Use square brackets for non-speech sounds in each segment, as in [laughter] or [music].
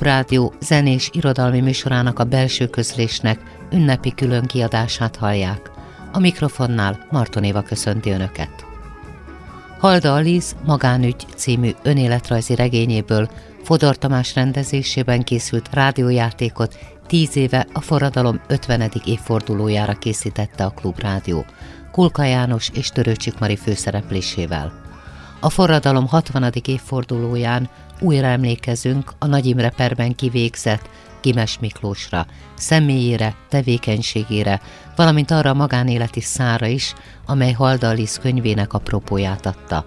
Klubrádió zenés irodalmi műsorának a belső közlésnek ünnepi külön kiadását hallják. A mikrofonnál Marton Éva köszönti Önöket. Halda Aliz Magánügy című önéletrajzi regényéből Fodor Tamás rendezésében készült rádiójátékot tíz éve a forradalom 50. évfordulójára készítette a Klubrádió, Kulka János és Törőcsik Mari főszereplésével. A forradalom 60. évfordulóján újra emlékezünk a Nagy Imre perben kivégzett Gimes Miklósra, személyére, tevékenységére, valamint arra a magánéleti szára is, amely Halda Alice könyvének apropóját adta.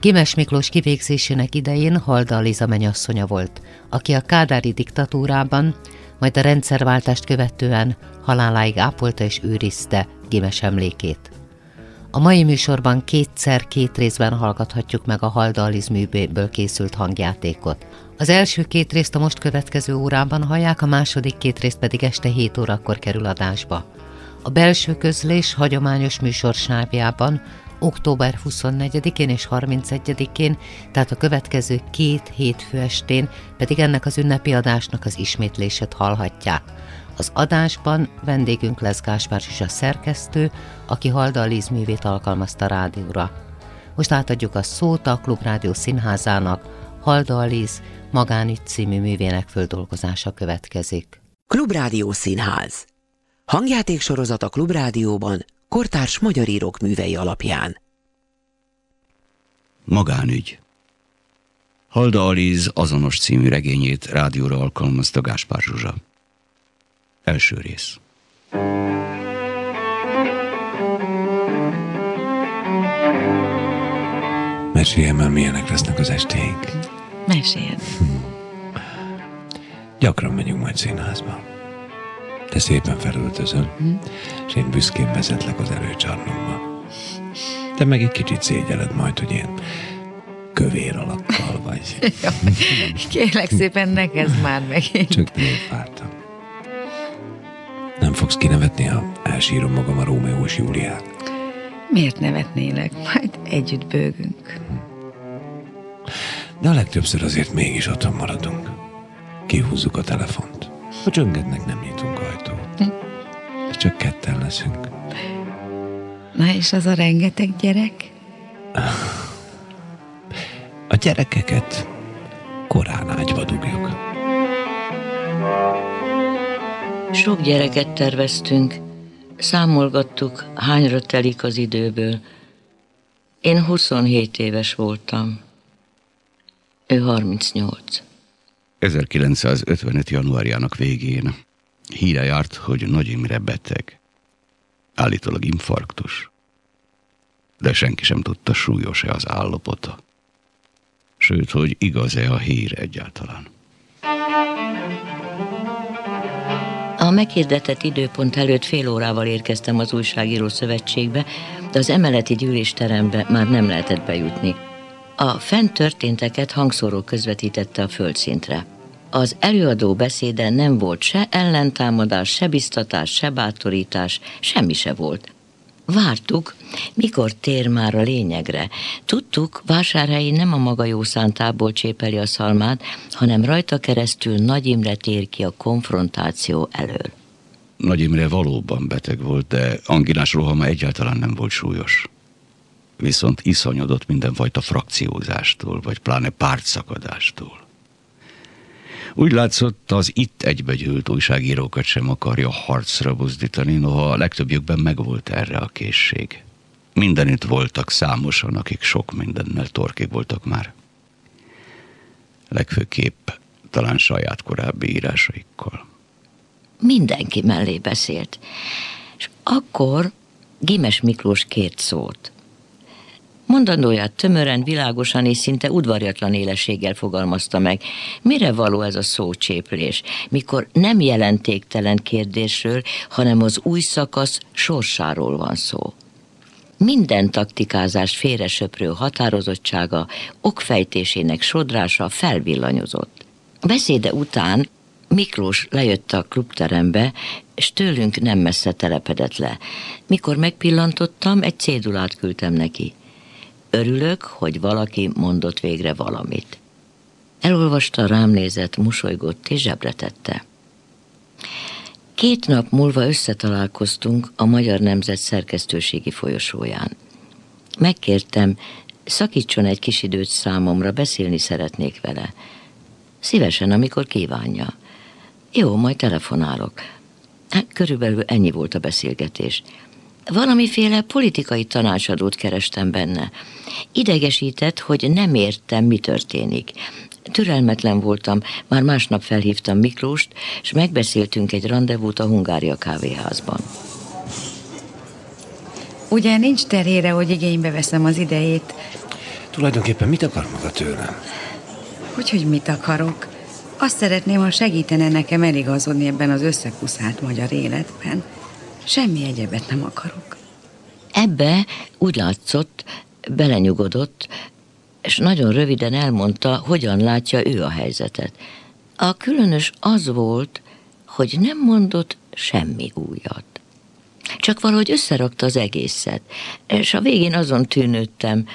Gimes Miklós kivégzésének idején Halda Aliza menyasszonya volt, aki a kádári diktatúrában, majd a rendszerváltást követően haláláig ápolta és őrizte Gimes emlékét. A mai műsorban kétszer két részben hallgathatjuk meg a Halda Aliz műből készült hangjátékot. Az első két részt a most következő órában hallják, a második két részt pedig este 7 órakor kerül adásba. A belső közlés hagyományos műsorsávjában október 24-én és 31-én, tehát a következő két hétfő estén pedig ennek az ünnepi adásnak az ismétlését hallhatják. Az adásban vendégünk lesz Gáspár is a szerkesztő, aki Halda Liz művét alkalmazta rádióra. Most átadjuk a szót a Klubrádió Színházának, Halda Aliz magánügy című művének földolgozása következik. Klubrádió Színház Hangjáték sorozat a Klubrádióban kortárs magyar írók művei alapján. Magánügy Halda Aliz azonos című regényét rádióra alkalmazta Gáspár Zsuzsa. Első rész. Meséljem el, milyenek lesznek az estéink. Mesélj. Hmm. Gyakran megyünk majd színházba. Te szépen felöltözöl, hmm. és én büszkén vezetlek az előcsarnokba. Te meg egy kicsit szégyeled majd, hogy én kövér alakkal vagy. [laughs] Kérlek szépen, ne kezd már meg. Csak névváltam. Nem fogsz kinevetni, ha elsírom magam a Rómeó és Júliát? Miért nevetnélek? Majd együtt bőgünk. De a legtöbbször azért mégis otthon maradunk. Kihúzzuk a telefont. Ha csöngetnek, nem nyitunk ajtót. Hm. És csak ketten leszünk. Na és az a rengeteg gyerek? A gyerekeket korán ágyba dugjuk. Sok gyereket terveztünk, számolgattuk, hányra telik az időből. Én 27 éves voltam, ő 38. 1955. januárjának végén híre járt, hogy Nagy Imre beteg. Állítólag infarktus. De senki sem tudta, súlyos-e az állapota. Sőt, hogy igaz-e a hír egyáltalán. A meghirdetett időpont előtt fél órával érkeztem az újságíró szövetségbe, de az emeleti gyűlésterembe már nem lehetett bejutni. A fent történteket hangszóró közvetítette a földszintre. Az előadó beszéde nem volt se ellentámadás, se biztatás, se bátorítás, semmi se volt. Vártuk, mikor tér már a lényegre. Tudtuk, vásárhelyi nem a maga jó szántából csépeli a szalmát, hanem rajta keresztül Nagy Imre tér ki a konfrontáció elől. Nagy Imre valóban beteg volt, de anginás rohama egyáltalán nem volt súlyos. Viszont iszonyodott mindenfajta frakciózástól, vagy pláne pártszakadástól. Úgy látszott, az itt egybegyűlt újságírókat sem akarja harcra buzdítani, noha a legtöbbjükben megvolt erre a készség. Mindenütt voltak számosan, akik sok mindennel torkék voltak már. Legfőképp talán saját korábbi írásaikkal. Mindenki mellé beszélt. És akkor Gimes Miklós kért szót. Mondandóját tömören, világosan és szinte udvarjatlan élességgel fogalmazta meg. Mire való ez a szócséplés, mikor nem jelentéktelen kérdésről, hanem az új szakasz sorsáról van szó. Minden taktikázás félresöprő határozottsága, okfejtésének sodrása felvillanyozott. Beszéde után Miklós lejött a klubterembe, és tőlünk nem messze telepedett le. Mikor megpillantottam, egy cédulát küldtem neki. Örülök, hogy valaki mondott végre valamit. Elolvasta, rám nézett, mosolygott és zsebre. Két nap múlva összetalálkoztunk a Magyar Nemzet szerkesztőségi folyosóján. Megkértem, szakítson egy kis időt számomra, beszélni szeretnék vele. Szívesen, amikor kívánja. Jó, majd telefonálok. Hát körülbelül ennyi volt a beszélgetés. Valamiféle politikai tanácsadót kerestem benne. Idegesített, hogy nem értem, mi történik. Türelmetlen voltam, már másnap felhívtam Miklóst, és megbeszéltünk egy rendezvút a Hungária kávéházban. Ugye nincs terére, hogy igénybe veszem az idejét. Tulajdonképpen mit akar maga tőlem? Hogy, hogy mit akarok? Azt szeretném, ha segítene nekem eligazodni ebben az összekuszált magyar életben. Semmi egyebet nem akarok. Ebbe úgy látszott, belenyugodott, és nagyon röviden elmondta, hogyan látja ő a helyzetet. A különös az volt, hogy nem mondott semmi újat. Csak valahogy összerakta az egészet, és a végén azon tűnődtem,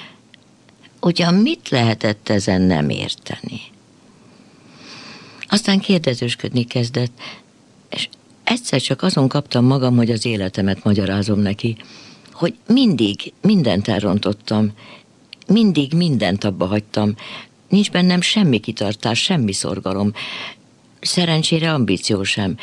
ugyan mit lehetett ezen nem érteni. Aztán kérdezősködni kezdett, és egyszer csak azon kaptam magam, hogy az életemet magyarázom neki, hogy mindig mindent elrontottam, mindig mindent abba hagytam, nincs bennem semmi kitartás, semmi szorgalom, szerencsére ambíció sem.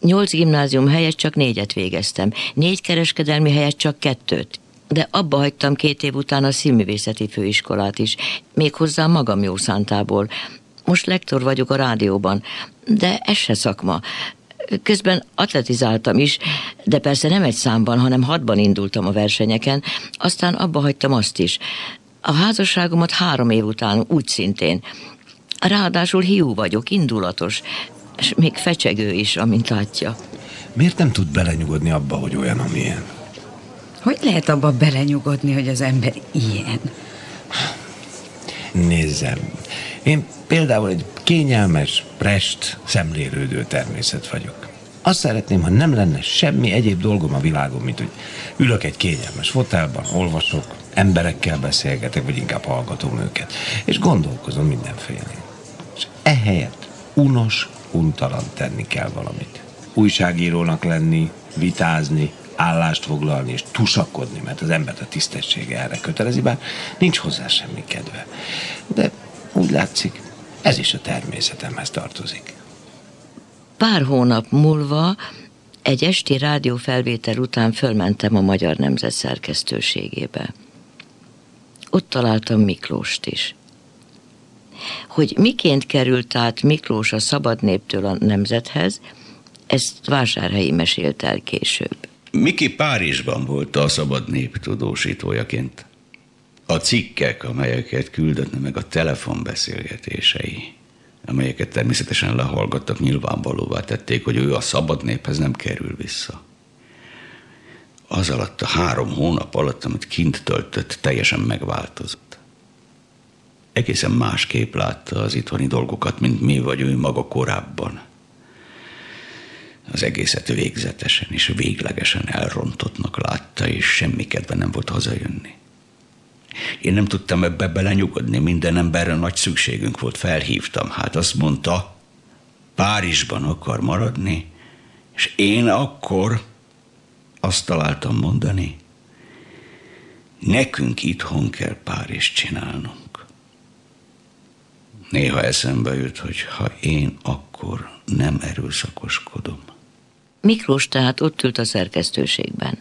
Nyolc gimnázium helyett csak négyet végeztem, négy kereskedelmi helyett csak kettőt, de abba hagytam két év után a színművészeti főiskolát is, méghozzá magam jó szántából, most lektor vagyok a rádióban, de ez se szakma. Közben atletizáltam is, de persze nem egy számban, hanem hatban indultam a versenyeken, aztán abba hagytam azt is. A házasságomat három év után úgy szintén. Ráadásul hiú vagyok, indulatos, és még fecsegő is, amint látja. Miért nem tud belenyugodni abba, hogy olyan, amilyen? Hogy lehet abba belenyugodni, hogy az ember ilyen? Nézzem, én például egy kényelmes, prest, szemlélődő természet vagyok. Azt szeretném, ha nem lenne semmi egyéb dolgom a világon, mint hogy ülök egy kényelmes fotelban, olvasok, emberekkel beszélgetek, vagy inkább hallgatom őket, és gondolkozom mindenféle. És ehelyett unos, untalan tenni kell valamit. Újságírónak lenni, vitázni, állást foglalni és tusakodni, mert az embert a tisztessége erre kötelezi, bár nincs hozzá semmi kedve. De úgy látszik, ez is a természetemhez tartozik. Pár hónap múlva egy esti rádiófelvétel után fölmentem a Magyar Nemzet szerkesztőségébe. Ott találtam Miklóst is. Hogy miként került át Miklós a szabad néptől a nemzethez, ezt Vásárhelyi mesélt el később. Miki Párizsban volt a szabad nép tudósítójaként. A cikkek, amelyeket küldött meg a telefonbeszélgetései, amelyeket természetesen lehallgattak, nyilvánvalóvá tették, hogy ő a szabad néphez nem kerül vissza. Az alatt a három hónap alatt, amit kint töltött, teljesen megváltozott. Egészen másképp látta az itthoni dolgokat, mint mi vagy ő maga korábban. Az egészet végzetesen és véglegesen elrontottnak látta, és semmi kedve nem volt hazajönni. Én nem tudtam ebbe belenyugodni, minden emberre nagy szükségünk volt, felhívtam. Hát azt mondta, Párizsban akar maradni, és én akkor azt találtam mondani, nekünk itthon kell Párizs csinálnunk. Néha eszembe jut, hogy ha én akkor nem erőszakoskodom. Miklós tehát ott ült a szerkesztőségben.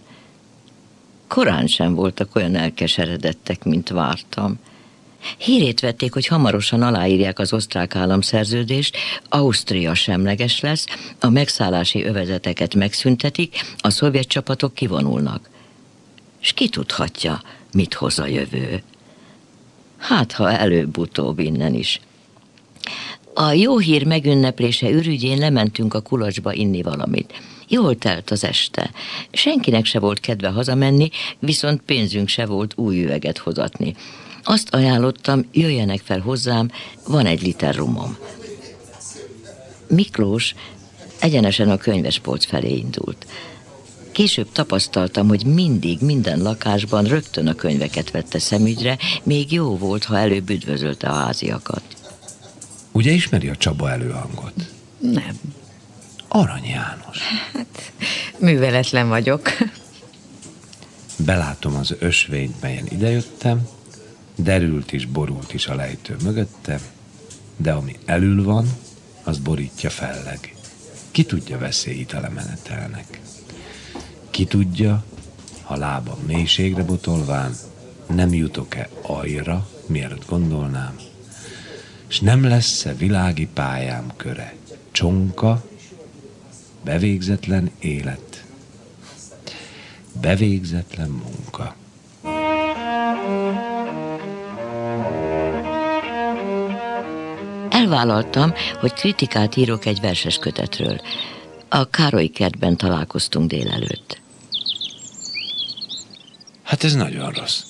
Korán sem voltak olyan elkeseredettek, mint vártam. Hírét vették, hogy hamarosan aláírják az osztrák államszerződést, Ausztria semleges lesz, a megszállási övezeteket megszüntetik, a szovjet csapatok kivonulnak. És ki tudhatja, mit hoz a jövő? Hát, ha előbb-utóbb innen is. A jó hír megünneplése ürügyén lementünk a kulacsba inni valamit. Jól telt az este. Senkinek se volt kedve hazamenni, viszont pénzünk se volt új üveget hozatni. Azt ajánlottam, jöjjenek fel hozzám, van egy liter rumom. Miklós egyenesen a könyvespolc felé indult. Később tapasztaltam, hogy mindig, minden lakásban rögtön a könyveket vette szemügyre, még jó volt, ha előbb üdvözölte a háziakat. Ugye ismeri a Csaba előhangot? Nem. Arany János. Hát, műveletlen vagyok. Belátom az ösvényt, melyen idejöttem, derült is, borult is a lejtő mögöttem, de ami elül van, az borítja felleg. Ki tudja veszélyt elemenetelnek? Ki tudja, ha lábam mélységre botolván, nem jutok-e ajra, mielőtt gondolnám, és nem lesz-e világi pályám köre, csonka, bevégzetlen élet, bevégzetlen munka. Elvállaltam, hogy kritikát írok egy verses kötetről. A Károly kertben találkoztunk délelőtt. Hát ez nagyon rossz.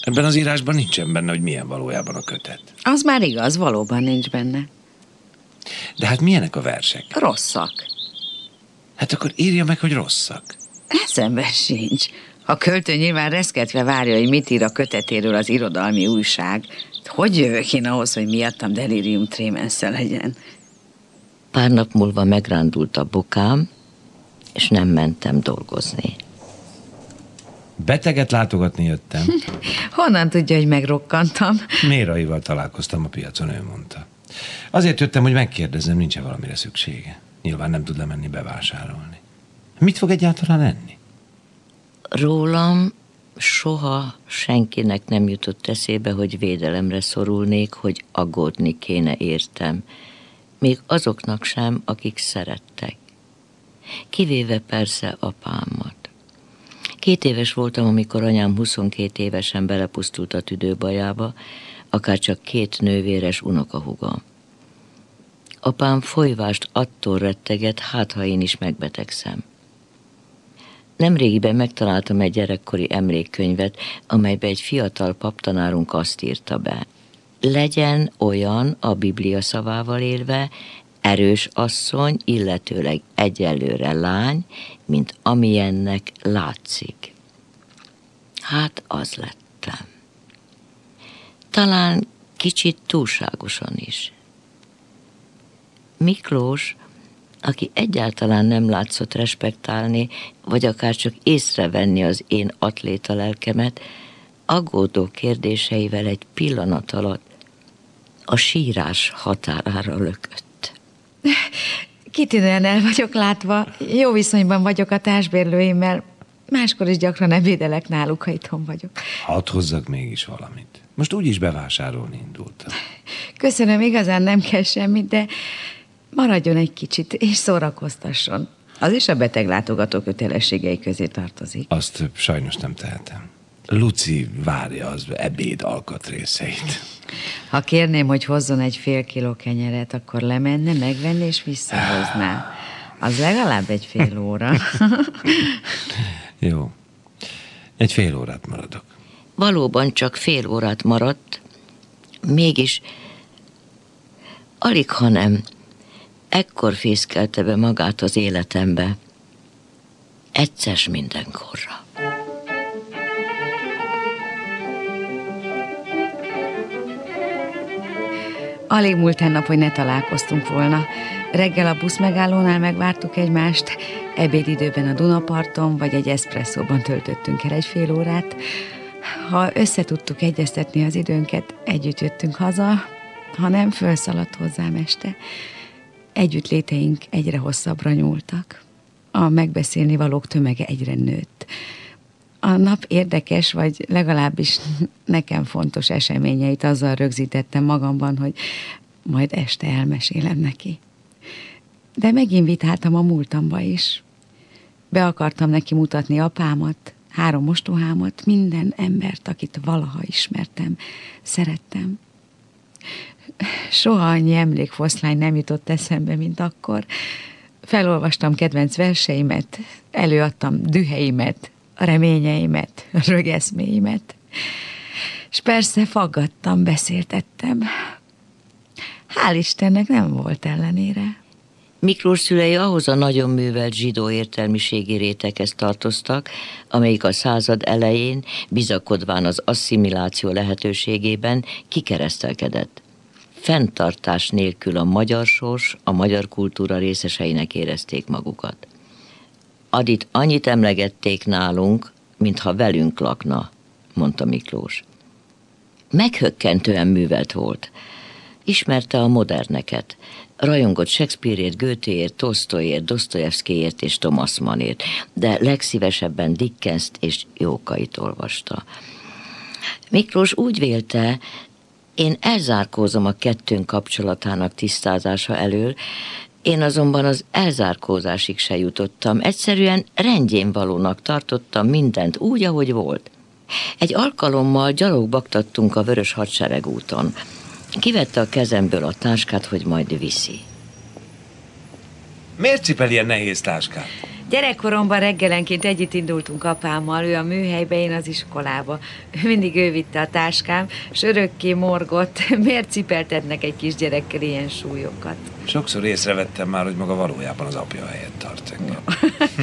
Ebben az írásban nincsen benne, hogy milyen valójában a kötet. Az már igaz, valóban nincs benne. De hát milyenek a versek? Rosszak. Hát akkor írja meg, hogy rosszak. Eszembe sincs. A költő nyilván reszketve várja, hogy mit ír a kötetéről az irodalmi újság. Hogy jövök én ahhoz, hogy miattam delirium trémensze legyen? Pár nap múlva megrándult a bokám, és nem mentem dolgozni. Beteget látogatni jöttem. [laughs] Honnan tudja, hogy megrokkantam? [laughs] Méraival találkoztam a piacon, ő mondta. Azért jöttem, hogy megkérdezzem, nincs-e valamire szüksége. Nyilván nem tud lemenni bevásárolni. Mit fog egyáltalán enni? Rólam soha senkinek nem jutott eszébe, hogy védelemre szorulnék, hogy aggódni kéne értem. Még azoknak sem, akik szerettek. Kivéve persze apámat. Két éves voltam, amikor anyám 22 évesen belepusztult a tüdőbajába, akár csak két nővéres unokahúga. Apám folyvást attól retteget, hát ha én is megbetegszem. Nemrégiben megtaláltam egy gyerekkori emlékkönyvet, amelybe egy fiatal paptanárunk azt írta be. Legyen olyan a Biblia szavával élve, erős asszony, illetőleg egyelőre lány, mint amilyennek látszik. Hát az lettem. Talán kicsit túlságosan is. Miklós, aki egyáltalán nem látszott respektálni, vagy akár csak észrevenni az én atléta lelkemet, aggódó kérdéseivel egy pillanat alatt a sírás határára lökött. Kitűnően el vagyok látva, jó viszonyban vagyok a társbérlőimmel, máskor is gyakran ebédelek náluk, ha itthon vagyok. Hadd hozzak mégis valamit. Most úgyis bevásárolni indultam. Köszönöm, igazán nem kell semmit, de maradjon egy kicsit, és szórakoztasson. Az is a beteglátogató kötelességei közé tartozik. Azt sajnos nem tehetem. Luci várja az ebéd alkatrészeit. Ha kérném, hogy hozzon egy fél kiló kenyeret, akkor lemenne, megvenni és visszahozná. Az legalább egy fél óra. [laughs] Jó. Egy fél órát maradok. Valóban csak fél órát maradt, mégis alig, ha nem, ekkor fészkelte be magát az életembe. Egyszer mindenkorra. Alig múlt nap, hogy ne találkoztunk volna. Reggel a busz megállónál megvártuk egymást, ebédidőben a Dunaparton vagy egy eszpresszóban töltöttünk el egy fél órát. Ha összetudtuk egyeztetni az időnket, együtt jöttünk haza, ha nem, felszaladt hozzám este. Együttléteink egyre hosszabbra nyúltak. A megbeszélni valók tömege egyre nőtt. A nap érdekes, vagy legalábbis nekem fontos eseményeit azzal rögzítettem magamban, hogy majd este elmesélem neki. De meginvitáltam a múltamba is. Be akartam neki mutatni apámat, három mostohámat, minden embert, akit valaha ismertem, szerettem. Soha annyi emlékfoszlány nem jutott eszembe, mint akkor. Felolvastam kedvenc verseimet, előadtam düheimet, reményeimet, rögeszméimet. És persze faggattam, beszéltettem. Hál' Istennek nem volt ellenére. Miklós szülei ahhoz a nagyon művelt zsidó értelmiségi réteghez tartoztak, amelyik a század elején, bizakodván az asszimiláció lehetőségében kikeresztelkedett. Fenntartás nélkül a magyar sors, a magyar kultúra részeseinek érezték magukat. Adit annyit emlegették nálunk, mintha velünk lakna, mondta Miklós. Meghökkentően művelt volt. Ismerte a moderneket, Rajongott Shakespeareért, Goetheért, Tolstoyért, Dostoyevskyért és Thomas Mannért, de legszívesebben Dickenst és Jókait olvasta. Miklós úgy vélte, én elzárkózom a kettőnk kapcsolatának tisztázása elől, én azonban az elzárkózásig se jutottam, egyszerűen rendjén valónak tartottam mindent úgy, ahogy volt. Egy alkalommal gyalogbaktattunk a Vörös Hadsereg úton. Kivette a kezemből a táskát, hogy majd viszi. Miért cipel ilyen nehéz táskát? Gyerekkoromban reggelenként együtt indultunk apámmal, ő a műhelybe, én az iskolába. Mindig ő vitte a táskám, és örökké morgott. [laughs] Miért cipeltetnek egy kisgyerekkel ilyen súlyokat? Sokszor észrevettem már, hogy maga valójában az apja helyett tart engem.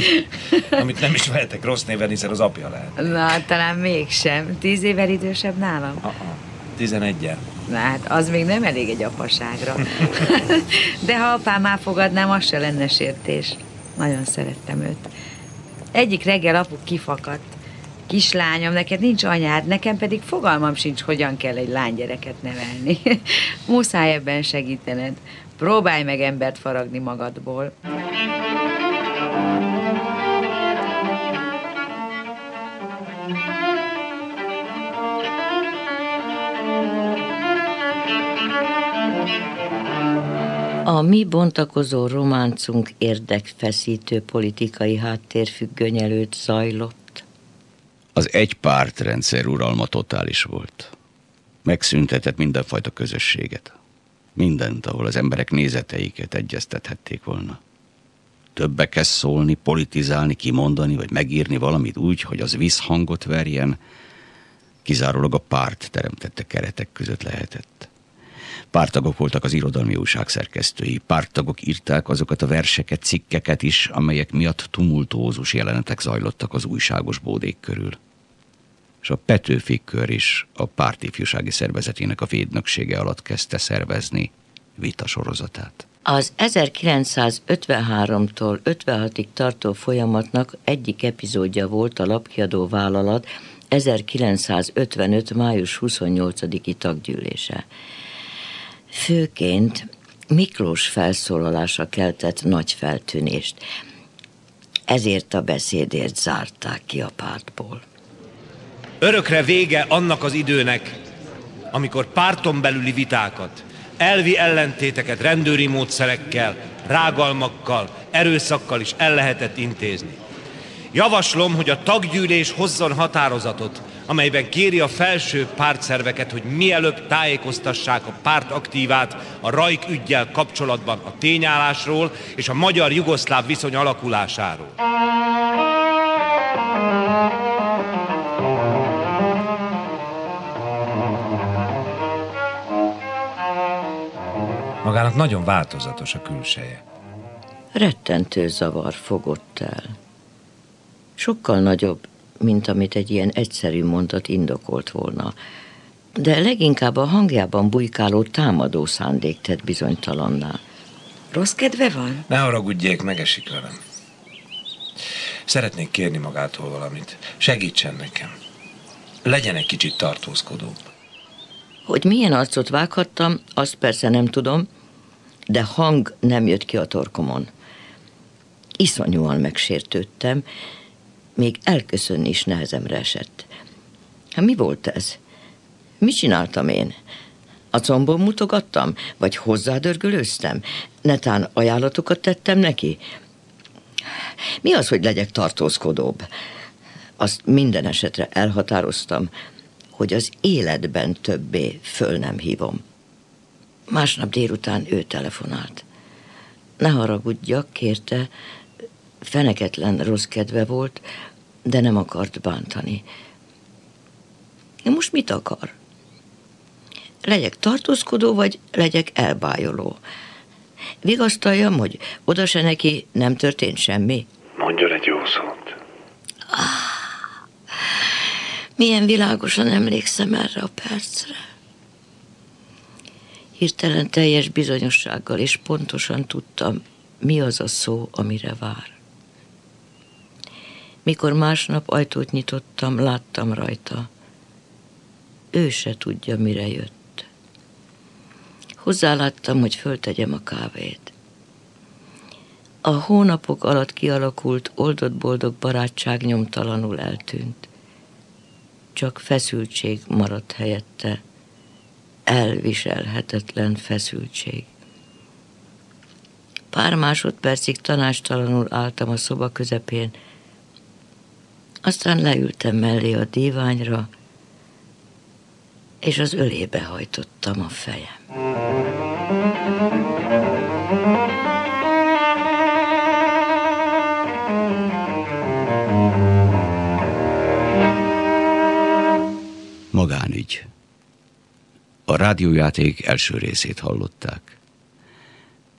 [laughs] Amit nem is vehetek rossz néven, hiszen az apja lehet. Na, talán mégsem. Tíz évvel idősebb nálam? Uh-uh. Tizenegyen. Na hát, az még nem elég egy apaságra. [laughs] De ha apám elfogadnám, az se lenne sértés. Nagyon szerettem őt. Egyik reggel apu kifakadt. Kislányom, neked nincs anyád, nekem pedig fogalmam sincs, hogyan kell egy lánygyereket nevelni. [laughs] Muszáj ebben segítened. Próbálj meg embert faragni magadból. A mi bontakozó románcunk érdekfeszítő politikai háttérfüggöny előtt zajlott. Az egy pártrendszer uralma totális volt. Megszüntetett mindenfajta közösséget. Mindent, ahol az emberek nézeteiket egyeztethették volna. Többekhez szólni, politizálni, kimondani, vagy megírni valamit úgy, hogy az visszhangot verjen, kizárólag a párt teremtette keretek között lehetett. Pártagok voltak az irodalmi újság szerkesztői. Pártagok írták azokat a verseket, cikkeket is, amelyek miatt tumultózus jelenetek zajlottak az újságos bódék körül. És a Petőfi kör is a pártifjúsági szervezetének a védnöksége alatt kezdte szervezni vita sorozatát. Az 1953-tól 56-ig tartó folyamatnak egyik epizódja volt a lapkiadó vállalat 1955. május 28-i taggyűlése. Főként Miklós felszólalása keltett nagy feltűnést. Ezért a beszédért zárták ki a pártból. Örökre vége annak az időnek, amikor párton belüli vitákat, elvi ellentéteket rendőri módszerekkel, rágalmakkal, erőszakkal is el lehetett intézni. Javaslom, hogy a taggyűlés hozzon határozatot, amelyben kéri a felső pártszerveket, hogy mielőbb tájékoztassák a párt aktívát a rajk ügyjel kapcsolatban a tényállásról és a magyar-jugoszláv viszony alakulásáról. Magának nagyon változatos a külseje. Rettentő zavar fogott el. Sokkal nagyobb, mint amit egy ilyen egyszerű mondat indokolt volna. De leginkább a hangjában bujkáló támadó szándék tett bizonytalanná. Rossz kedve van? Ne haragudjék, megesik velem. Szeretnék kérni magától valamit. Segítsen nekem. Legyen egy kicsit tartózkodóbb. Hogy milyen arcot vághattam, azt persze nem tudom, de hang nem jött ki a torkomon. Iszonyúan megsértődtem, még elköszönni is nehezemre esett. Hát mi volt ez? Mit csináltam én? A combom mutogattam? Vagy hozzádörgölőztem? Netán ajánlatokat tettem neki? Mi az, hogy legyek tartózkodóbb? azt minden esetre elhatároztam, hogy az életben többé föl nem hívom. Másnap délután ő telefonált. Ne haragudjak, kérte, feneketlen rossz kedve volt, de nem akart bántani. Most mit akar? Legyek tartózkodó, vagy legyek elbájoló? Vigasztaljam, hogy oda se neki nem történt semmi? Mondjon egy jó szót. Ah, milyen világosan emlékszem erre a percre. Hirtelen teljes bizonyossággal és pontosan tudtam, mi az a szó, amire vár. Mikor másnap ajtót nyitottam, láttam rajta. Ő se tudja, mire jött. Hozzáláttam, hogy föltegyem a kávét. A hónapok alatt kialakult, oldott-boldog barátság nyomtalanul eltűnt. Csak feszültség maradt helyette, elviselhetetlen feszültség. Pár másodpercig tanástalanul álltam a szoba közepén, aztán leültem mellé a díványra, és az ölébe hajtottam a fejem. Magánügy. A rádiójáték első részét hallották.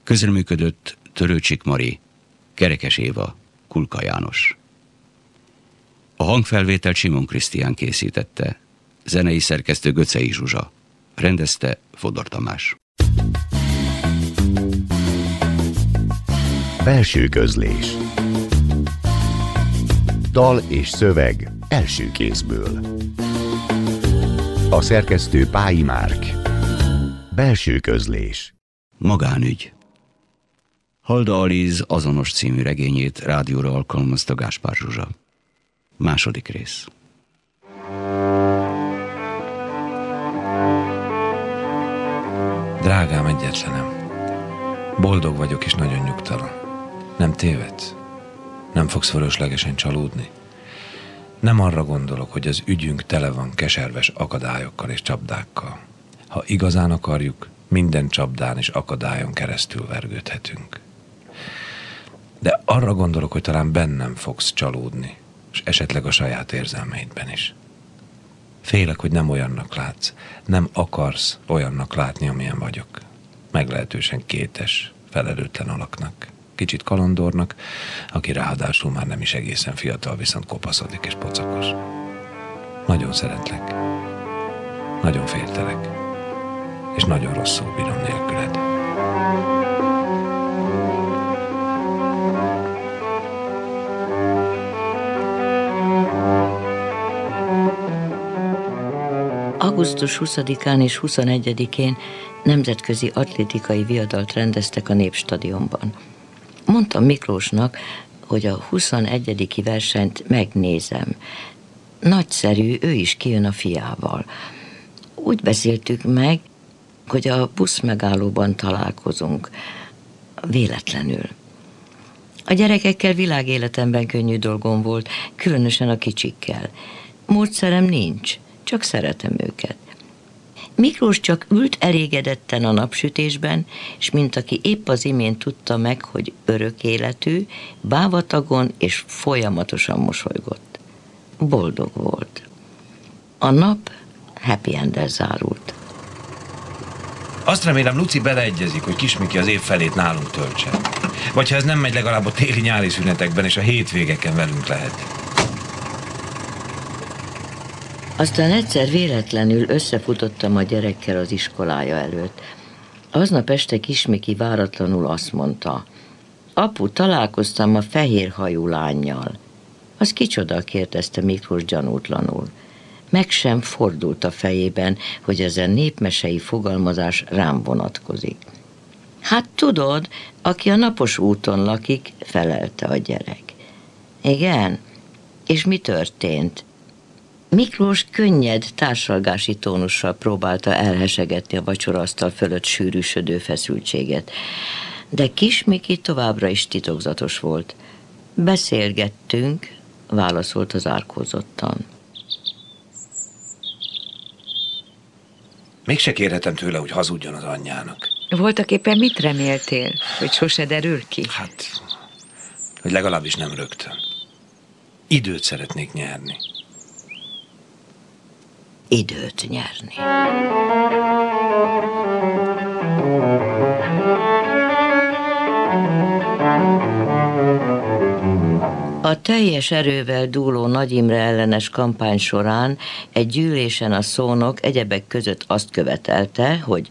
Közreműködött Törőcsik Mari, Kerekes Éva, Kulka János. A hangfelvételt Simon Krisztián készítette, zenei szerkesztő Göcei Zsuzsa, rendezte Fodor Tamás. Belső közlés. Dal és szöveg első kézből. A szerkesztő Pályi Márk. Belső közlés. Magánügy. Halda Alíz azonos című regényét rádióra alkalmazta Gáspár Zsuzsa. Második rész. Drágám egyetlenem, boldog vagyok és nagyon nyugtalan. Nem tévedsz? Nem fogsz fölöslegesen csalódni? Nem arra gondolok, hogy az ügyünk tele van keserves akadályokkal és csapdákkal. Ha igazán akarjuk, minden csapdán és akadályon keresztül vergődhetünk. De arra gondolok, hogy talán bennem fogsz csalódni, és esetleg a saját érzelmeidben is. Félek, hogy nem olyannak látsz, nem akarsz olyannak látni, amilyen vagyok. Meglehetősen kétes, felelőtlen alaknak, kicsit kalandornak, aki ráadásul már nem is egészen fiatal, viszont kopaszodik és pocakos. Nagyon szeretlek, nagyon féltelek, és nagyon rosszul bírom nélküled. Augusztus 20-án és 21-én nemzetközi atlétikai viadalt rendeztek a Népstadionban. Mondtam Miklósnak, hogy a 21. versenyt megnézem. Nagyszerű, ő is kijön a fiával. Úgy beszéltük meg, hogy a busz megállóban találkozunk. Véletlenül. A gyerekekkel világéletemben könnyű dolgom volt, különösen a kicsikkel. Módszerem nincs csak szeretem őket. Miklós csak ült elégedetten a napsütésben, és mint aki épp az imént tudta meg, hogy örök életű, bávatagon és folyamatosan mosolygott. Boldog volt. A nap happy end zárult. Azt remélem, Luci beleegyezik, hogy Kismiki az év felét nálunk töltse. Vagy ha ez nem megy, legalább a téli-nyári szünetekben és a hétvégeken velünk lehet. Aztán egyszer véletlenül összefutottam a gyerekkel az iskolája előtt. Aznap este Kismiki váratlanul azt mondta, apu, találkoztam a fehérhajú lányjal. Az kicsoda, kérdezte Miklós gyanútlanul. Meg sem fordult a fejében, hogy ezen népmesei fogalmazás rám vonatkozik. Hát tudod, aki a napos úton lakik, felelte a gyerek. Igen? És mi történt? Miklós könnyed, társalgási tónussal próbálta elhesegetni a vacsoraasztal fölött sűrűsödő feszültséget. De kis Miki továbbra is titokzatos volt. Beszélgettünk, válaszolt az árkózottan. Mégse kérhetem tőle, hogy hazudjon az anyjának. Voltak éppen mit reméltél? Hogy sose derül ki? Hát, hogy legalábbis nem rögtön. Időt szeretnék nyerni. Időt nyerni. A teljes erővel dúló Nagy Imre ellenes kampány során egy gyűlésen a szónok egyebek között azt követelte, hogy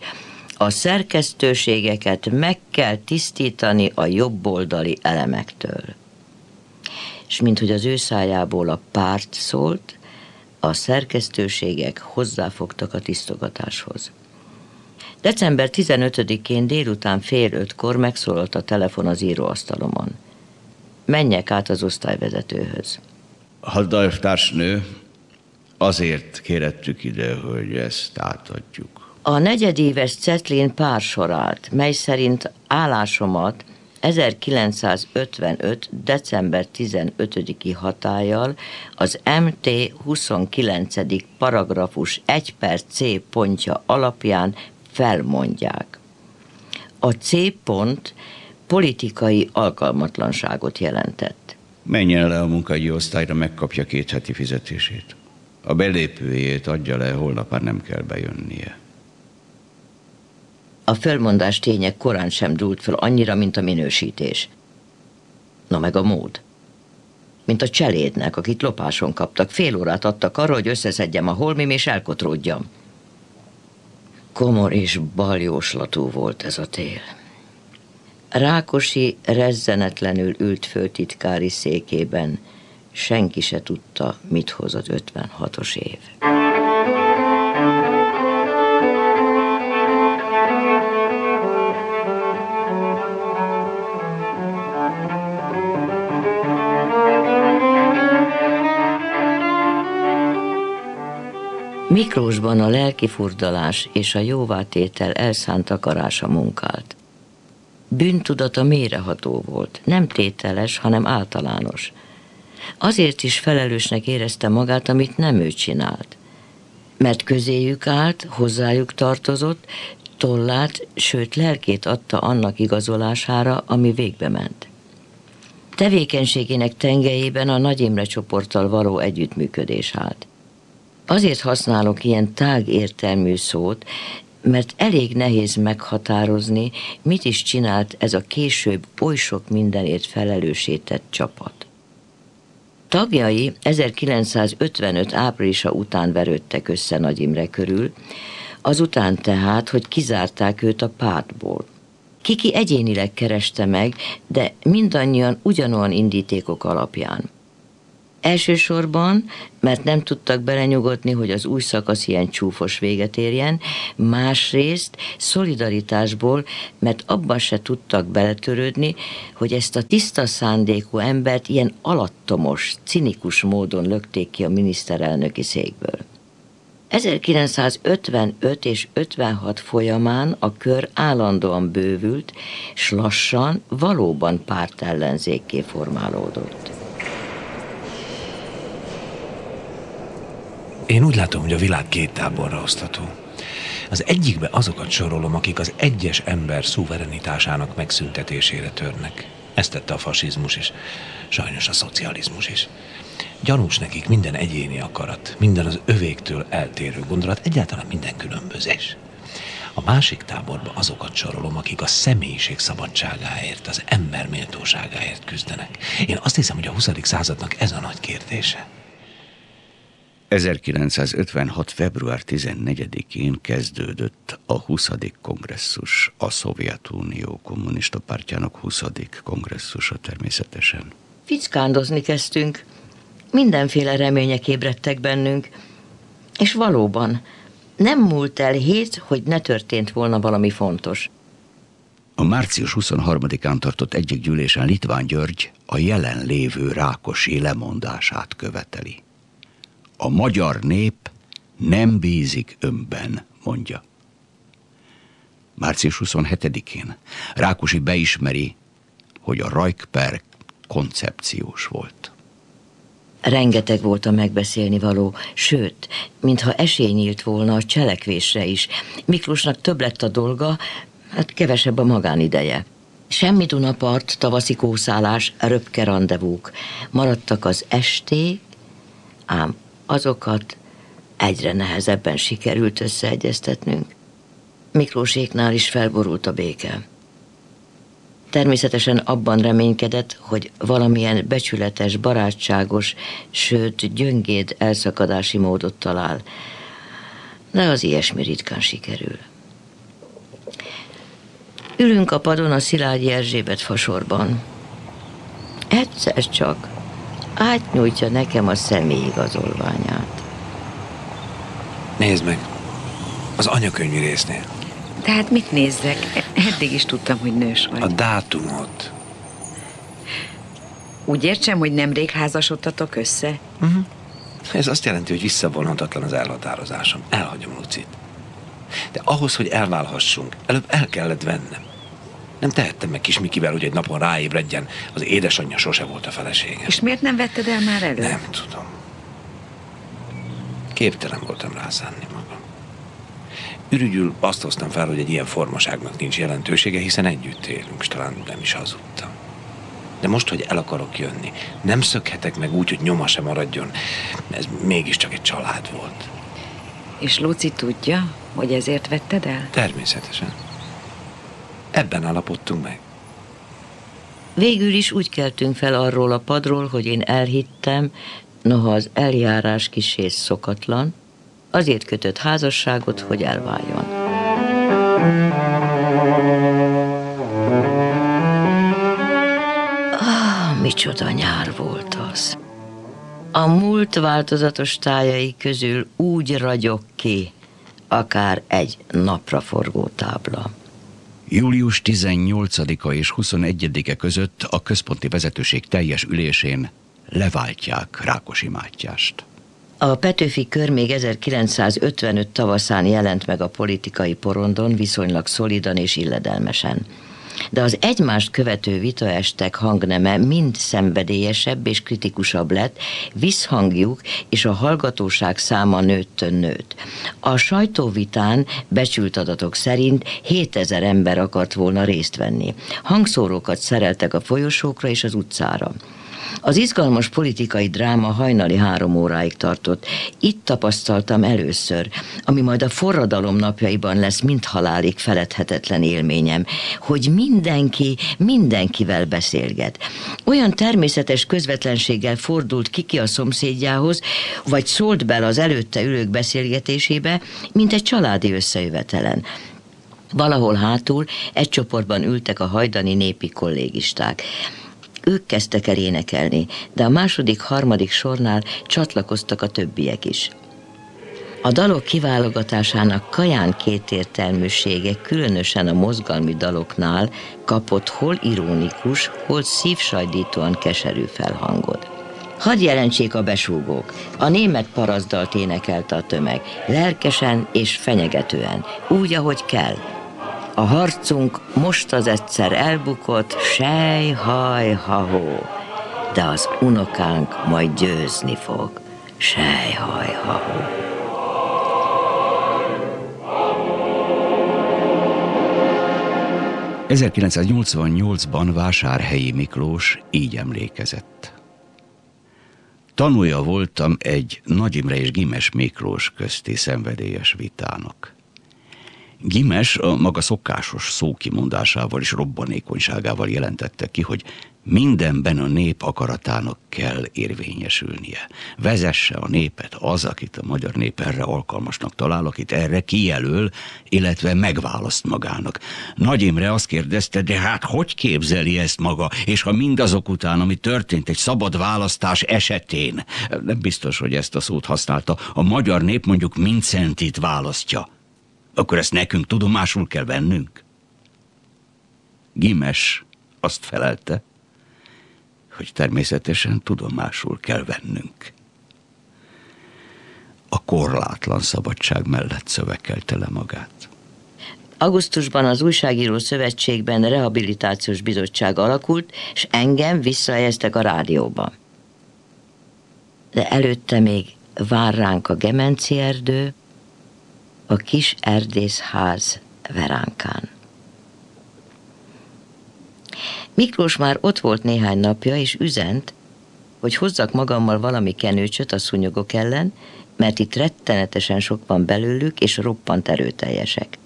a szerkesztőségeket meg kell tisztítani a jobboldali elemektől. És mint hogy az ő szájából a párt szólt, a szerkesztőségek hozzáfogtak a tisztogatáshoz. December 15-én délután fél ötkor megszólalt a telefon az íróasztalomon. Menjek át az osztályvezetőhöz. Haddalf társnő, azért kérettük ide, hogy ezt átadjuk. A negyedéves Cetlin pár sorált, mely szerint állásomat 1955. december 15-i hatállyal az MT 29. paragrafus 1 per C pontja alapján felmondják. A C pont politikai alkalmatlanságot jelentett. Menjen le a munkahogyi osztályra, megkapja két heti fizetését. A belépőjét adja le, holnap már nem kell bejönnie. A fölmondás tények korán sem dúlt föl annyira, mint a minősítés. Na meg a mód. Mint a cselédnek, akit lopáson kaptak, fél órát adtak arra, hogy összeszedjem a holmim és elkotródjam. Komor és baljóslatú volt ez a tél. Rákosi rezzenetlenül ült főtitkári székében, senki se tudta, mit hoz az 56-os év. Miklósban a lelki furdalás és a jóvátétel elszánt akarása munkált. Bűntudata méreható volt, nem tételes, hanem általános. Azért is felelősnek érezte magát, amit nem ő csinált. Mert közéjük állt, hozzájuk tartozott, tollát, sőt lelkét adta annak igazolására, ami végbe ment. Tevékenységének tengelyében a Nagy Imre csoporttal való együttműködés állt. Azért használok ilyen tág értelmű szót, mert elég nehéz meghatározni, mit is csinált ez a később oly sok mindenért felelősített csapat. Tagjai 1955 áprilisa után verődtek össze Nagy Imre körül, azután tehát, hogy kizárták őt a pártból. Kiki egyénileg kereste meg, de mindannyian ugyanolyan indítékok alapján – Elsősorban, mert nem tudtak belenyugodni, hogy az új szakasz ilyen csúfos véget érjen, másrészt szolidaritásból, mert abban se tudtak beletörődni, hogy ezt a tiszta szándékú embert ilyen alattomos, cinikus módon lökték ki a miniszterelnöki székből. 1955 és 56 folyamán a kör állandóan bővült, s lassan valóban pártellenzékké formálódott. Én úgy látom, hogy a világ két táborra osztható. Az egyikbe azokat sorolom, akik az egyes ember szuverenitásának megszüntetésére törnek. Ezt tette a fasizmus is, sajnos a szocializmus is. Gyanús nekik minden egyéni akarat, minden az övéktől eltérő gondolat, egyáltalán minden különbözés. A másik táborba azokat sorolom, akik a személyiség szabadságáért, az ember méltóságáért küzdenek. Én azt hiszem, hogy a 20. századnak ez a nagy kérdése. 1956. február 14-én kezdődött a 20. kongresszus, a Szovjetunió kommunista pártjának 20. kongresszusa természetesen. Fickándozni kezdtünk. Mindenféle remények ébredtek bennünk. És valóban, nem múlt el hét, hogy ne történt volna valami fontos. A március 23-án tartott egyik gyűlésen Litván György a jelenlévő Rákosi lemondását követeli. A magyar nép nem bízik önben, mondja. Március 27-én Rákosi beismeri, hogy a Rajkper koncepciós volt. Rengeteg volt a megbeszélni való, sőt, mintha esély nyílt volna a cselekvésre is. Miklósnak több lett a dolga, hát kevesebb a magánideje. Semmi Dunapart, tavaszi kószálás, röpke rendezvúk. Maradtak az esték, ám azokat egyre nehezebben sikerült összeegyeztetnünk. Miklóséknál is felborult a béke. Természetesen abban reménykedett, hogy valamilyen becsületes, barátságos, sőt gyöngéd elszakadási módot talál. De az ilyesmi ritkán sikerül. Ülünk a padon a Szilágyi Erzsébet fasorban. Egyszer csak átnyújtja nekem a személyigazolványát. Nézd meg, az anyakönyvi résznél. Tehát mit nézzek? Eddig is tudtam, hogy nős vagy. A dátumot. Úgy értsem, hogy nemrég házasodtatok össze? Uh-huh. Ez azt jelenti, hogy visszavonhatatlan az elhatározásom. Elhagyom Lucit. De ahhoz, hogy elválhassunk, előbb el kellett vennem. Nem tehettem meg kis Mikivel, hogy egy napon ráébredjen, az édesanyja sose volt a felesége. És miért nem vetted el már elő? Nem tudom. Képtelen voltam rászánni magam. Ürügyül azt hoztam fel, hogy egy ilyen formaságnak nincs jelentősége, hiszen együtt élünk, és talán nem is hazudtam. De most, hogy el akarok jönni, nem szökhetek meg úgy, hogy nyoma sem maradjon. Ez mégiscsak egy család volt. És Luci tudja, hogy ezért vetted el? Természetesen. Ebben állapodtunk meg. Végül is úgy keltünk fel arról a padról, hogy én elhittem, noha az eljárás kisés szokatlan, azért kötött házasságot, hogy elváljon. Ah, micsoda nyár volt az. A múlt változatos tájai közül úgy ragyog ki, akár egy napraforgó tábla. Július 18-a és 21-e között a központi vezetőség teljes ülésén leváltják Rákosi Mátyást. A Petőfi kör még 1955 tavaszán jelent meg a politikai porondon viszonylag szolidan és illedelmesen. De az egymást követő vitaestek hangneme mind szenvedélyesebb és kritikusabb lett, visszhangjuk és a hallgatóság száma nőttön nőtt. A sajtóvitán becsült adatok szerint 7000 ember akart volna részt venni. Hangszórókat szereltek a folyosókra és az utcára. Az izgalmas politikai dráma hajnali három óráig tartott. Itt tapasztaltam először, ami majd a forradalom napjaiban lesz mind halálig feledhetetlen élményem, hogy mindenki mindenkivel beszélget. Olyan természetes közvetlenséggel fordult kiki a szomszédjához, vagy szólt bele az előtte ülők beszélgetésébe, mint egy családi összejövetelen. Valahol hátul egy csoportban ültek a hajdani népi kollégisták. Ők kezdtek el énekelni, de a második, harmadik sornál csatlakoztak a többiek is. A dalok kiválogatásának kaján kétértelműsége, különösen a mozgalmi daloknál kapott hol ironikus, hol szívsajdítóan keserű felhangot. Hadd jelentsék a besúgók. A német paraszdalt énekelte a tömeg, lelkesen és fenyegetően, úgy, ahogy kell, a harcunk most az egyszer elbukott, sej, haj, ha-hó, de az unokánk majd győzni fog, sej, haj, ha-hó. ...1988-ban Vásárhelyi Miklós így emlékezett. Tanulja voltam egy Nagy Imre és Gimes Miklós közti szenvedélyes vitának. Gimes a maga szokásos szókimondásával és robbanékonyságával jelentette ki, hogy mindenben a nép akaratának kell érvényesülnie. Vezesse a népet az, akit a magyar nép erre alkalmasnak talál, akit erre kijelöl, illetve megválaszt magának. Nagy Imre azt kérdezte, de hát hogy képzeli ezt maga, és ha mindazok után, ami történt egy szabad választás esetén, nem biztos, hogy ezt a szót használta, a magyar nép mondjuk Mincentit választja akkor ezt nekünk tudomásul kell vennünk? Gimes azt felelte, hogy természetesen tudomásul kell vennünk. A korlátlan szabadság mellett szövekelte le magát. Augusztusban az Újságíró Szövetségben rehabilitációs bizottság alakult, és engem visszahelyeztek a rádióba. de előtte még vár ránk a gemenci erdő, a kis erdészház veránkán. Miklós már ott volt néhány napja, és üzent, hogy hozzak magammal valami kenőcsöt a szúnyogok ellen, mert itt rettenetesen sok van belőlük, és roppant erőteljesek.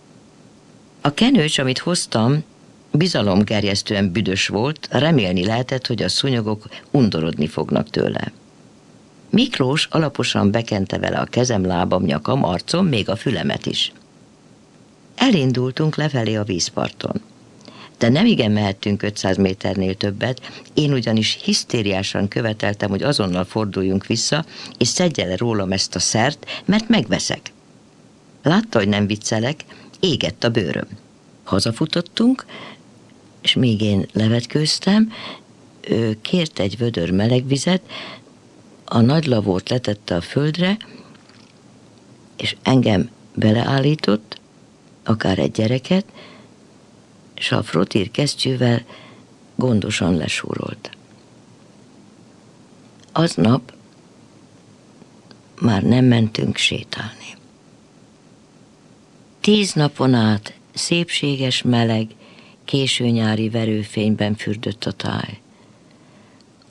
A kenőcs, amit hoztam, bizalomgerjesztően büdös volt, remélni lehetett, hogy a szúnyogok undorodni fognak tőle. Miklós alaposan bekente vele a kezem, lábam, nyakam, arcom, még a fülemet is. Elindultunk lefelé a vízparton. De nem igen mehettünk 500 méternél többet, én ugyanis hisztériásan követeltem, hogy azonnal forduljunk vissza, és szedje le rólam ezt a szert, mert megveszek. Látta, hogy nem viccelek, égett a bőröm. Hazafutottunk, és még én levetkőztem, ő kért egy vödör meleg vizet, a nagy lavót letette a földre, és engem beleállított, akár egy gyereket, és a frotír kesztyűvel gondosan lesúrolt. Aznap már nem mentünk sétálni. Tíz napon át szépséges, meleg, késő nyári verőfényben fürdött a táj.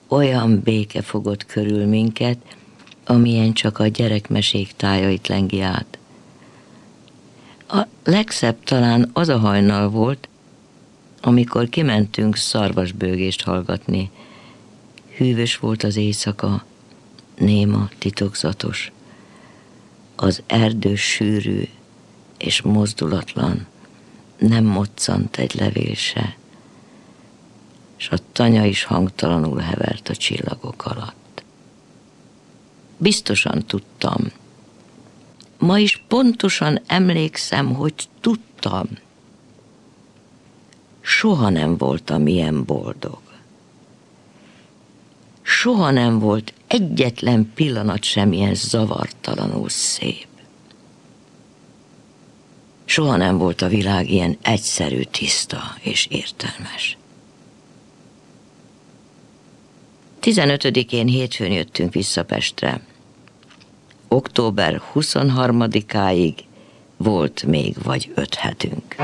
Olyan béke fogott körül minket, amilyen csak a gyerekmesék tájait lengi át. A legszebb talán az a hajnal volt, amikor kimentünk szarvasbőgést hallgatni. Hűvös volt az éjszaka, néma, titokzatos. Az erdő sűrű és mozdulatlan, nem moccant egy levél se, és a tanya is hangtalanul hevert a csillagok alatt. Biztosan tudtam, ma is pontosan emlékszem, hogy tudtam, soha nem voltam ilyen boldog. Soha nem volt egyetlen pillanat sem ilyen zavartalanul szép. Soha nem volt a világ ilyen egyszerű, tiszta és értelmes. 15-én hétfőn jöttünk vissza Pestre. Október 23-áig volt még vagy öt hetünk.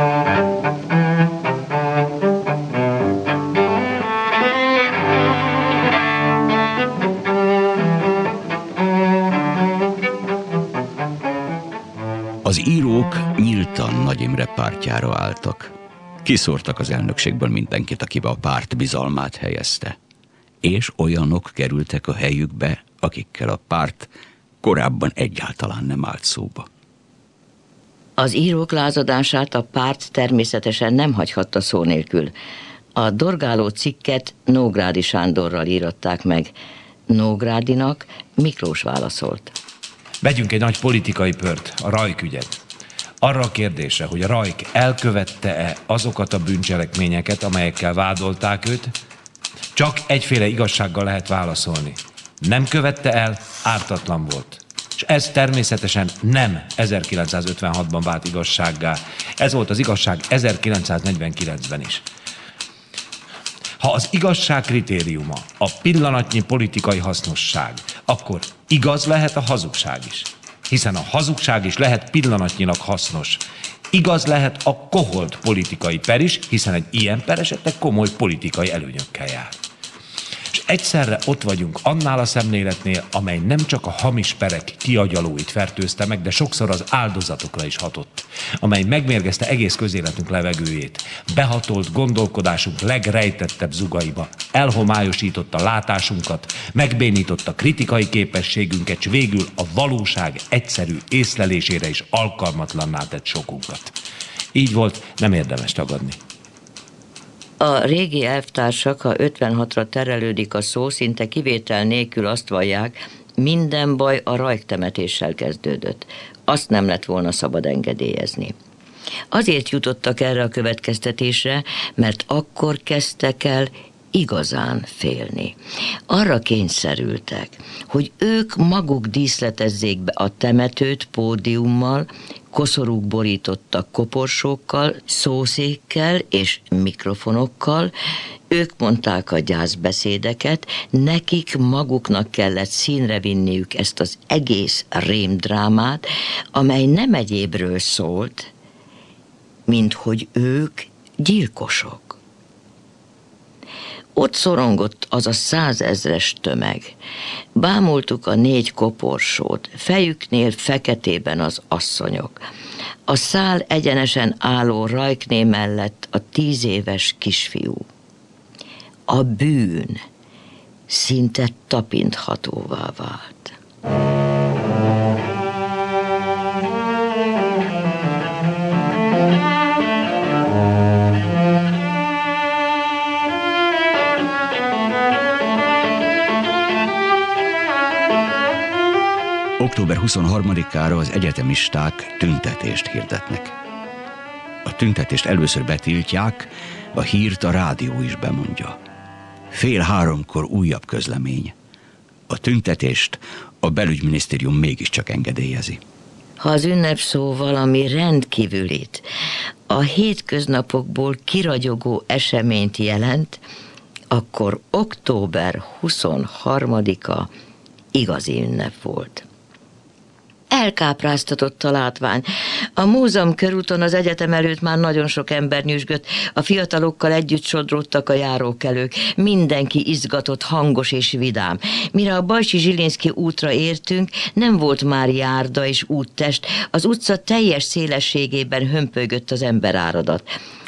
Az írók nyíltan Nagy Imre pártjára álltak. Kiszórtak az elnökségből mindenkit, akibe a párt bizalmát helyezte. És olyanok kerültek a helyükbe, akikkel a párt korábban egyáltalán nem állt szóba. Az írók lázadását a párt természetesen nem hagyhatta szó nélkül. A dorgáló cikket Nógrádi Sándorral írották meg. Nógrádinak Miklós válaszolt. Vegyünk egy nagy politikai pört, a Rajk ügyet. Arra a kérdésre, hogy a Rajk elkövette-e azokat a bűncselekményeket, amelyekkel vádolták őt, csak egyféle igazsággal lehet válaszolni. Nem követte el, ártatlan volt. És ez természetesen nem 1956-ban vált igazsággá. Ez volt az igazság 1949-ben is. Ha az igazság kritériuma a pillanatnyi politikai hasznosság, akkor igaz lehet a hazugság is. Hiszen a hazugság is lehet pillanatnyilag hasznos. Igaz lehet a koholt politikai per is, hiszen egy ilyen per esetleg komoly politikai előnyökkel jár egyszerre ott vagyunk annál a szemléletnél, amely nem csak a hamis perek kiagyalóit fertőzte meg, de sokszor az áldozatokra is hatott, amely megmérgezte egész közéletünk levegőjét, behatolt gondolkodásunk legrejtettebb zugaiba, elhomályosította látásunkat, megbénította kritikai képességünket, és végül a valóság egyszerű észlelésére is alkalmatlanná tett sokunkat. Így volt, nem érdemes tagadni. A régi elvtársak, ha 56-ra terelődik a szó, szinte kivétel nélkül azt vallják, minden baj a rajktemetéssel kezdődött. Azt nem lett volna szabad engedélyezni. Azért jutottak erre a következtetésre, mert akkor kezdtek el igazán félni. Arra kényszerültek, hogy ők maguk díszletezzék be a temetőt pódiummal, koszorúk borítottak koporsókkal, szószékkel és mikrofonokkal, ők mondták a gyászbeszédeket, nekik maguknak kellett színre vinniük ezt az egész rémdrámát, amely nem egyébről szólt, mint hogy ők gyilkosok. Ott szorongott az a százezres tömeg. Bámultuk a négy koporsót, fejüknél feketében az asszonyok. A szál egyenesen álló rajkné mellett a tíz éves kisfiú. A bűn szinte tapinthatóvá vált. Október 23-ára az egyetemisták tüntetést hirdetnek. A tüntetést először betiltják, a hírt a rádió is bemondja. Fél háromkor újabb közlemény. A tüntetést a belügyminisztérium mégiscsak engedélyezi. Ha az ünnepszó valami rendkívülit, a hétköznapokból kiragyogó eseményt jelent, akkor október 23-a igazi ünnep volt elkápráztatott a látvány. A múzeum körúton az egyetem előtt már nagyon sok ember nyüzsgött, a fiatalokkal együtt sodródtak a járókelők, mindenki izgatott, hangos és vidám. Mire a Bajsi Zsilinszki útra értünk, nem volt már járda és úttest, az utca teljes szélességében hömpögött az emberáradat.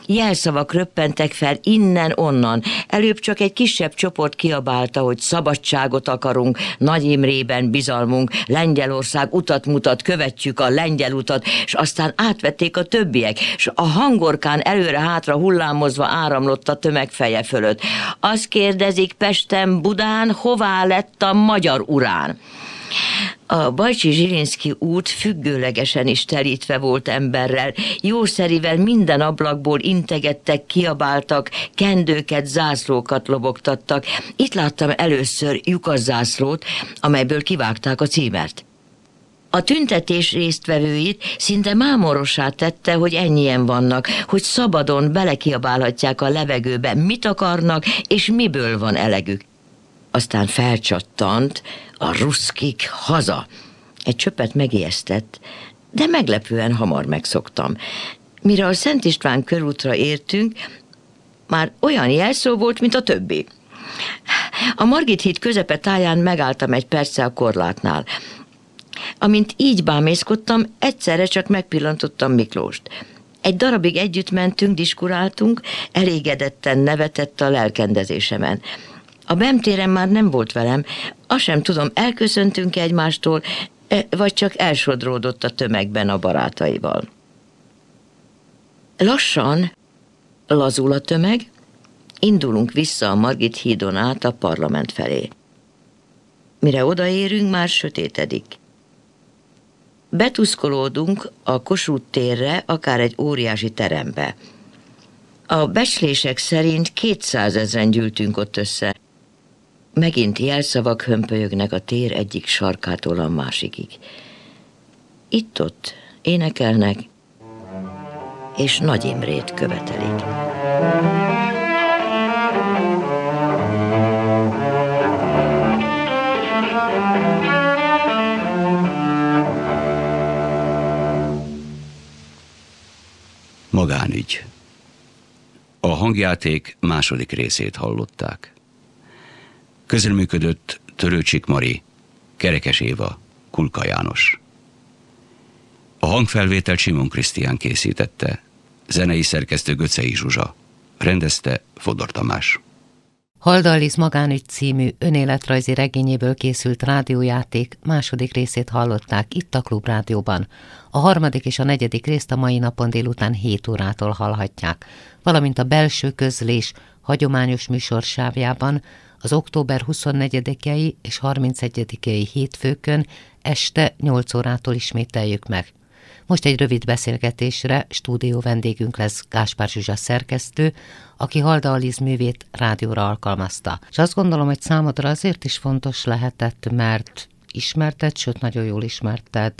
Jelszavak röppentek fel innen-onnan. Előbb csak egy kisebb csoport kiabálta, hogy szabadságot akarunk, Nagy Imrében bizalmunk, Lengyelország utat mutat, követjük a lengyel utat, és aztán átvették a többiek, és a hangorkán előre-hátra hullámozva áramlott a tömegfeje fölött. Azt kérdezik Pesten, Budán, hová lett a magyar urán? A Bajcsi Zsilinszki út függőlegesen is terítve volt emberrel. Jószerivel minden ablakból integettek, kiabáltak, kendőket, zászlókat lobogtattak. Itt láttam először lyukas amelyből kivágták a címert. A tüntetés résztvevőit szinte mámorosá tette, hogy ennyien vannak, hogy szabadon belekiabálhatják a levegőbe, mit akarnak és miből van elegük. Aztán felcsattant, a ruszkik haza. Egy csöppet megijesztett, de meglepően hamar megszoktam. Mire a Szent István körútra értünk, már olyan jelszó volt, mint a többi. A Margit híd közepe táján megálltam egy perce a korlátnál. Amint így bámészkodtam, egyszerre csak megpillantottam Miklóst. Egy darabig együtt mentünk, diskuráltunk, elégedetten nevetett a lelkendezésemen. A bemtéren már nem volt velem, azt sem tudom, elköszöntünk egymástól, e, vagy csak elsodródott a tömegben a barátaival. Lassan lazul a tömeg, indulunk vissza a Margit hídon át a parlament felé. Mire odaérünk, már sötétedik. Betuszkolódunk a Kossuth térre, akár egy óriási terembe. A becslések szerint 200 ezeren gyűltünk ott össze. Megint jelszavak hömpölyögnek a tér egyik sarkától a másikig. Itt-ott énekelnek, és Nagy Imrét követelik. Magánügy. A hangjáték második részét hallották. Közreműködött Törőcsik Mari, Kerekes Éva, Kulka János. A hangfelvétel Simon Krisztián készítette, zenei szerkesztő Göcei Zsuzsa, rendezte Fodor Tamás. Haldallis magánügy című önéletrajzi regényéből készült rádiójáték második részét hallották itt a Klubrádióban. A harmadik és a negyedik részt a mai napon délután 7 órától hallhatják, valamint a belső közlés hagyományos műsorsávjában, az október 24-i és 31-i hétfőkön este 8 órától ismételjük meg. Most egy rövid beszélgetésre stúdió vendégünk lesz Gáspár Zsuzsa szerkesztő, aki Halda Aliz művét rádióra alkalmazta. És azt gondolom, hogy számodra azért is fontos lehetett, mert ismerted, sőt nagyon jól ismerted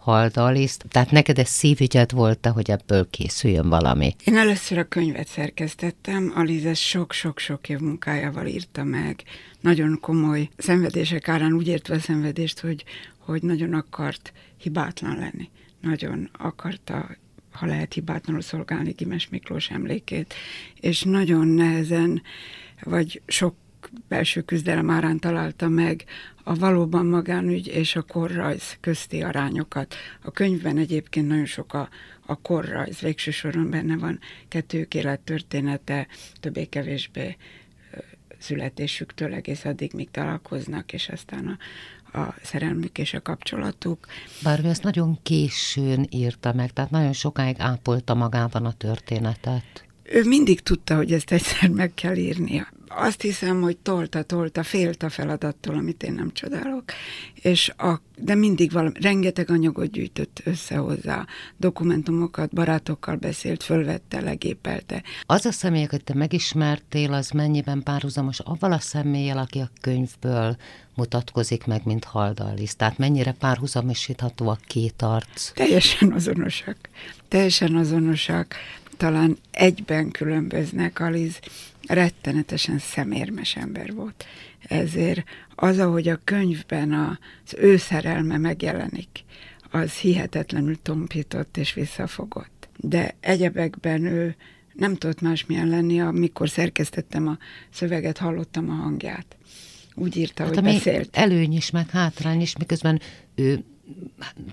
Haldaliszt, tehát neked ez szívügyed volt, hogy ebből készüljön valami? Én először a könyvet szerkesztettem, Alize sok-sok-sok év munkájával írta meg, nagyon komoly szenvedések árán úgy értve a szenvedést, hogy, hogy nagyon akart hibátlan lenni. Nagyon akarta ha lehet hibátlanul szolgálni Gimes Miklós emlékét, és nagyon nehezen, vagy sok belső küzdelem árán találta meg a valóban magánügy és a korrajz közti arányokat. A könyvben egyébként nagyon sok a, a korrajz, végső soron benne van kettők élettörténete, többé-kevésbé születésüktől egész addig, míg találkoznak, és aztán a, a szerelmük és a kapcsolatuk. Bár ő ezt nagyon későn írta meg, tehát nagyon sokáig ápolta magában a történetet. Ő mindig tudta, hogy ezt egyszer meg kell írnia azt hiszem, hogy tolta, tolta, félt a feladattól, amit én nem csodálok. És a, de mindig valami, rengeteg anyagot gyűjtött össze hozzá, dokumentumokat, barátokkal beszélt, fölvette, legépelte. Az a személy, hogy te megismertél, az mennyiben párhuzamos avval a személlyel, aki a könyvből mutatkozik meg, mint Haldalisz? Tehát mennyire párhuzamosítható a két arc? Teljesen azonosak. Teljesen azonosak. Talán egyben különböznek Aliz rettenetesen szemérmes ember volt. Ezért az, ahogy a könyvben az ő szerelme megjelenik, az hihetetlenül tompított és visszafogott. De egyebekben ő nem tudott másmilyen lenni, amikor szerkesztettem a szöveget, hallottam a hangját. Úgy írta, hát, hogy beszélt. Előny is, meg hátrány is, miközben ő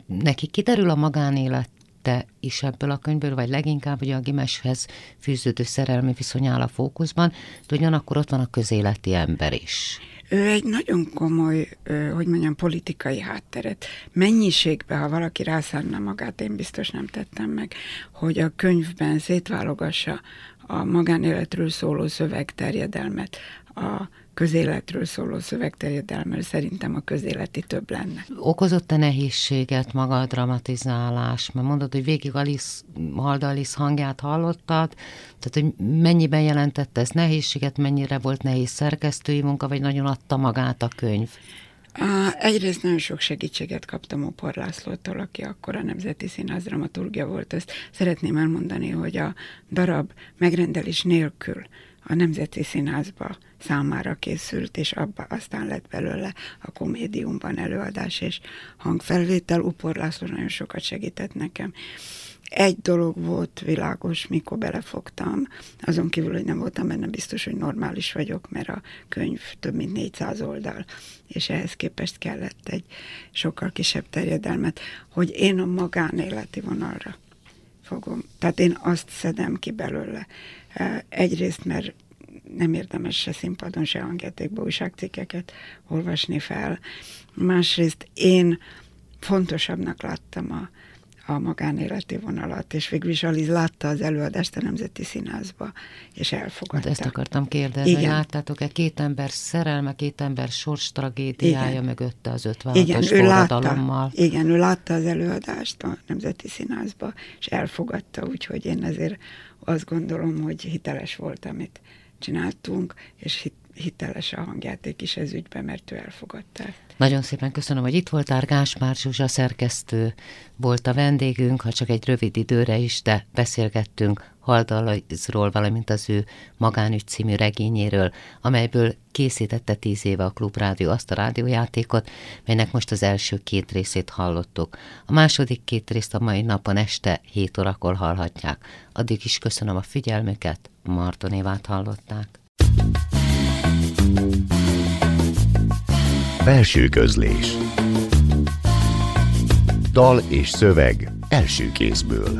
neki kiderül a magánélet te is ebből a könyvből, vagy leginkább ugye a Gimeshez fűződő szerelmi viszony áll a fókuszban, de ugyanakkor ott van a közéleti ember is. Ő egy nagyon komoly, hogy mondjam, politikai hátteret. Mennyiségbe, ha valaki rászánna magát, én biztos nem tettem meg, hogy a könyvben szétválogassa a magánéletről szóló szövegterjedelmet, a közéletről szóló szövegterjedelmel szerintem a közéleti több lenne. Okozott-e nehézséget maga a dramatizálás? Mert mondod, hogy végig Alice, Halda Alice hangját hallottad, tehát hogy mennyiben jelentette ez nehézséget, mennyire volt nehéz szerkesztői munka, vagy nagyon adta magát a könyv? Egyrészt nagyon sok segítséget kaptam Opor Lászlótól, aki akkor a Nemzeti Színház dramaturgia volt. Ezt szeretném elmondani, hogy a darab megrendelés nélkül a Nemzeti Színházba számára készült, és abba aztán lett belőle a komédiumban előadás és hangfelvétel. Upor László nagyon sokat segített nekem. Egy dolog volt világos, mikor belefogtam, azon kívül, hogy nem voltam benne biztos, hogy normális vagyok, mert a könyv több mint 400 oldal, és ehhez képest kellett egy sokkal kisebb terjedelmet, hogy én a magánéleti vonalra fogom. Tehát én azt szedem ki belőle. Egyrészt, mert nem érdemes se színpadon, se hangjátékban újságcikkeket olvasni fel. Másrészt én fontosabbnak láttam a, a magánéleti vonalat, és végül is Aliz látta az előadást a Nemzeti Színházba, és elfogadta. Hát ezt akartam kérdezni, Igen. láttátok-e két ember szerelme, két ember sors tragédiája Igen. mögötte az ötvállatos Igen, ő látta, igen, ő látta az előadást a Nemzeti Színházba, és elfogadta, úgyhogy én ezért azt gondolom, hogy hiteles volt, amit csináltunk, és hit, hiteles a hangjáték is ez ügyben, mert ő elfogadta. Nagyon szépen köszönöm, hogy itt voltál. Gáspár Zsuzsa szerkesztő volt a vendégünk, ha csak egy rövid időre is, de beszélgettünk Haldalazról, valamint az ő Magánügy című regényéről, amelyből készítette tíz éve a Klubrádió azt a rádiójátékot, melynek most az első két részét hallottuk. A második két részt a mai napon este 7 órakor hallhatják. Addig is köszönöm a figyelmüket, Marton Évát hallották. Belső közlés Dal és szöveg első kézből